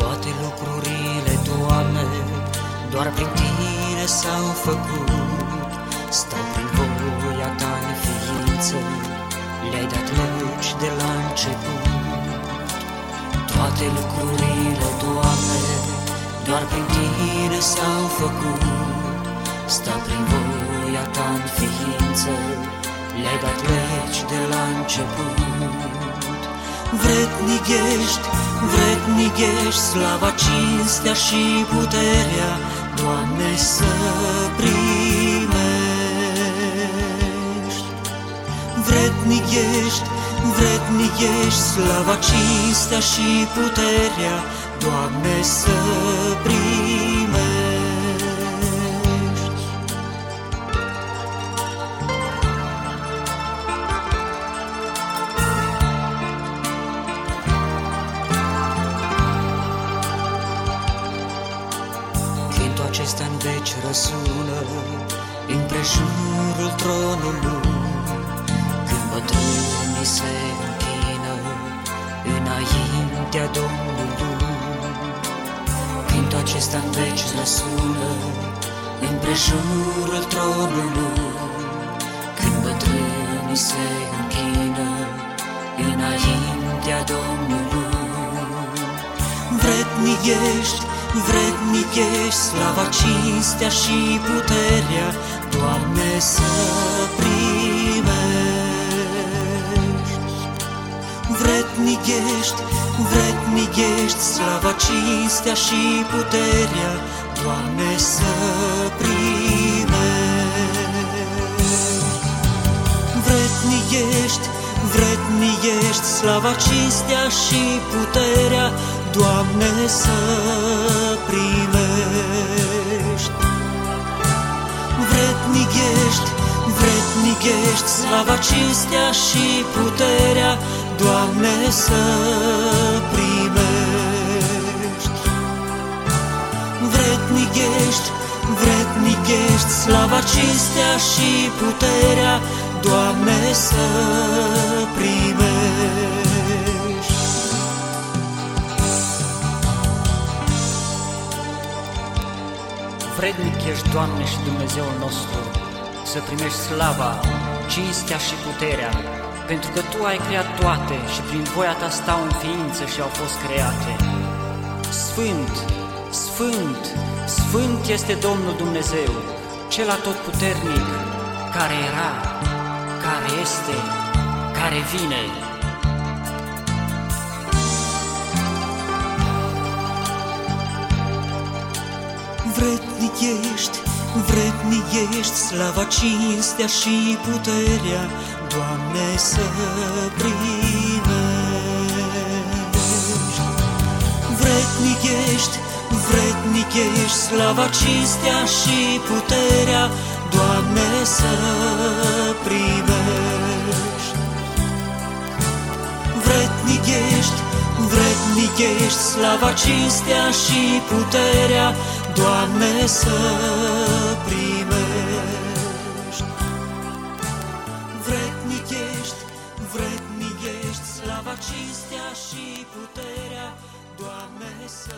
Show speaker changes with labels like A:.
A: Toate lucrurile, Doamne, doar prin Tine s-au făcut. Stau prin voia Ta în ființă, le-ai dat legi de la început. Toate lucrurile, Doamne, doar prin Tine s-au făcut. Stau prin voia Ta în ființă, le-ai dat legi de la început. Vretnic ești vretnic ești, slava, cinstea și puterea, Doamne, să primești. Vretnic ești, vretnic ești, slava, cinstea și puterea, Doamne, să primești. Acesta în veci răsună Împrejurul tronului. Când bătrânii se închină Înaintea Domnului. Cântul acesta în veci răsună Împrejurul tronului. Când bătrânii se închină Înaintea Domnului. Vrednic ești, vrednic ești, slava, cinstea și puterea, Doamne, să primești. Vrednic ești, vrednic ești, slava, cinstea și puterea, Doamne, să primești. Vrednic ești, vrednic ești, slava, cinstea și puterea, Doamne, să primești. Vrednic ești, vrednic ești, slava, cinstea și puterea, Doamne, să primești. Vrednic ești, vrednic ești, slava, cinstea și puterea, Doamne, să primești.
B: Vrednic ești, Doamne și Dumnezeul nostru, să primești slava, cinstea și puterea, pentru că Tu ai creat toate și prin voia Ta stau în ființă și au fost create. Sfânt, Sfânt, Sfânt este Domnul Dumnezeu, Cel atotputernic, care era, care este, care vine.
A: Vrednic ești, vrednic ești, slava, cinstea și puterea, Doamne, să primești. Vrednic ești, vrednic ești, slava, cinstea și puterea, Doamne, să primești. Vrednic ești, vrednic ești, slava, cinstea și puterea, Doamne, să primești. Vrednic ești, vrednic ești, slava, cinstea și puterea, Doamne, să